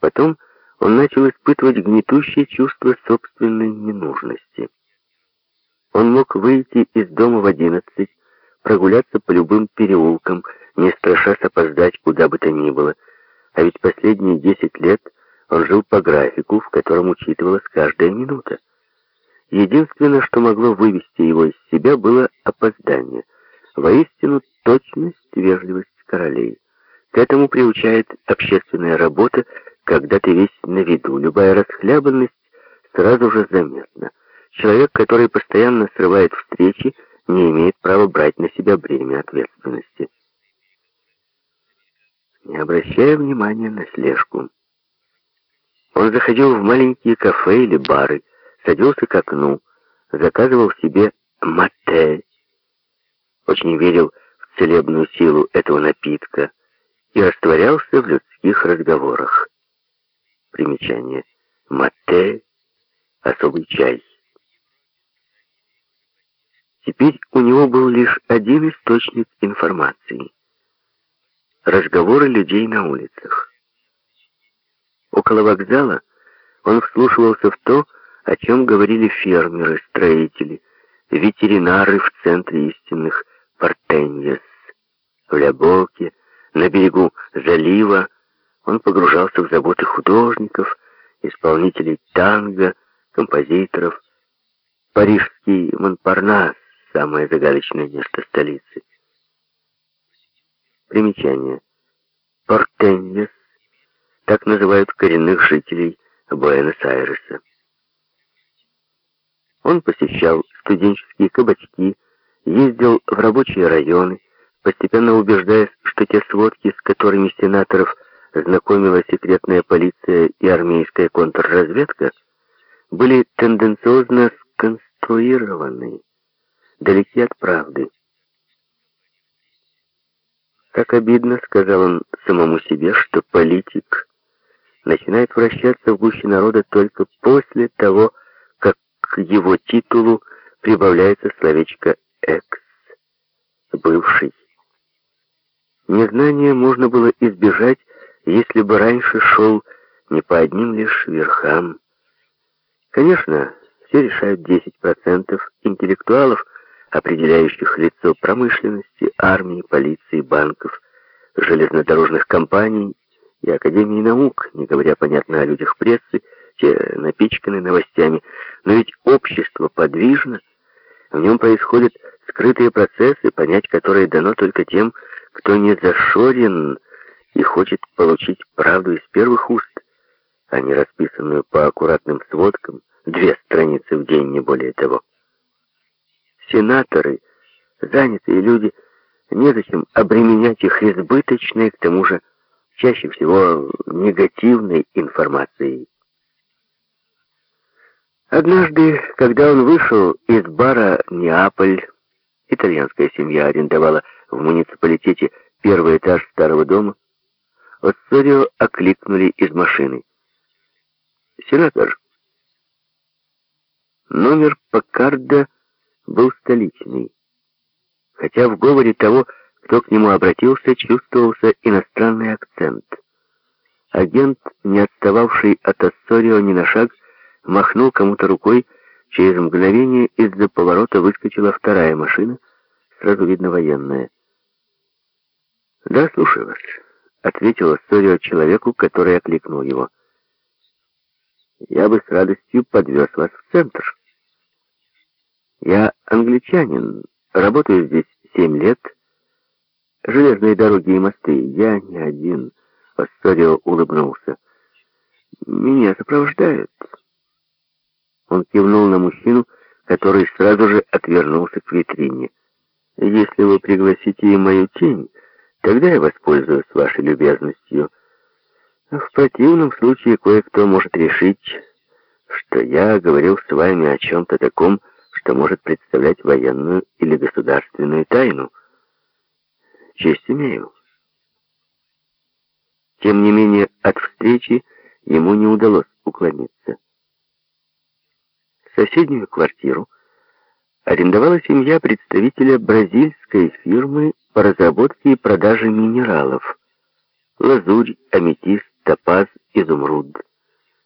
Потом он начал испытывать гнетущее чувство собственной ненужности. Он мог выйти из дома в одиннадцать, прогуляться по любым переулкам, не страшась опоздать куда бы то ни было. А ведь последние десять лет он жил по графику, в котором учитывалась каждая минута. Единственное, что могло вывести его из себя, было опоздание. Воистину, точность, вежливость королей. К этому приучает общественная работа, когда ты весь на виду. Любая расхлябанность сразу же заметна. Человек, который постоянно срывает встречи, не имеет права брать на себя бремя ответственности. Не обращая внимания на слежку, он заходил в маленькие кафе или бары, садился к окну, заказывал себе мате, очень верил в целебную силу этого напитка и растворялся в людских разговорах. Примечание. Мате — особый чай. Теперь у него был лишь один источник информации — разговоры людей на улицах. Около вокзала он вслушивался в то, о чем говорили фермеры, строители, ветеринары в центре истинных Портеньес, в Лябоке, на берегу залива. Он погружался в заботы художников, исполнителей танго, композиторов. Парижский Монпарнас — самое загадочное место столицы. Примечание. Портеньес — так называют коренных жителей Буэнос-Айреса. Он посещал студенческие кабачки, ездил в рабочие районы, постепенно убеждаясь, что те сводки, с которыми сенаторов знакомила секретная полиция и армейская контрразведка, были тенденциозно сконструированы, далеки от правды. Как обидно, сказал он самому себе, что политик начинает вращаться в гуще народа только после того, как к его титулу прибавляется словечко «экс», «бывший». Незнание можно было избежать, если бы раньше шел не по одним лишь верхам. Конечно, все решают 10% интеллектуалов, определяющих лицо промышленности, армии, полиции, банков, железнодорожных компаний и Академии наук, не говоря, понятно, о людях прессы, те напичканы новостями. Но ведь общество подвижно, в нем происходят скрытые процессы, понять которые дано только тем, кто не зашорен и хочет получить правду из первых уст, а не расписанную по аккуратным сводкам, две страницы в день, не более того. Сенаторы, занятые люди, незачем обременять их избыточной, к тому же, чаще всего негативной информацией. Однажды, когда он вышел из бара «Неаполь», итальянская семья арендовала в муниципалитете первый этаж старого дома, Оссорио окликнули из машины. «Сенатор». Номер Паккарда был столичный, хотя в говоре того, кто к нему обратился, чувствовался иностранный акцент. Агент, не отстававший от Оссорио ни на шаг, махнул кому-то рукой, через мгновение из-за поворота выскочила вторая машина, сразу видно военная. «Да, слушаю вас», — ответила Сорио человеку, который окликнул его. «Я бы с радостью подвез вас в центр. Я англичанин, работаю здесь семь лет. Железные дороги и мосты, я не один», — Асторио улыбнулся. «Меня сопровождают». Он кивнул на мужчину, который сразу же отвернулся к витрине. «Если вы пригласите и мою тень, тогда я воспользуюсь вашей любезностью. В противном случае кое-кто может решить, что я говорил с вами о чем-то таком, что может представлять военную или государственную тайну. Честь имею». Тем не менее, от встречи ему не удалось уклониться. Соседнюю квартиру арендовала семья представителя бразильской фирмы по разработке и продаже минералов. Лазурь, аметист, топаз, изумруд.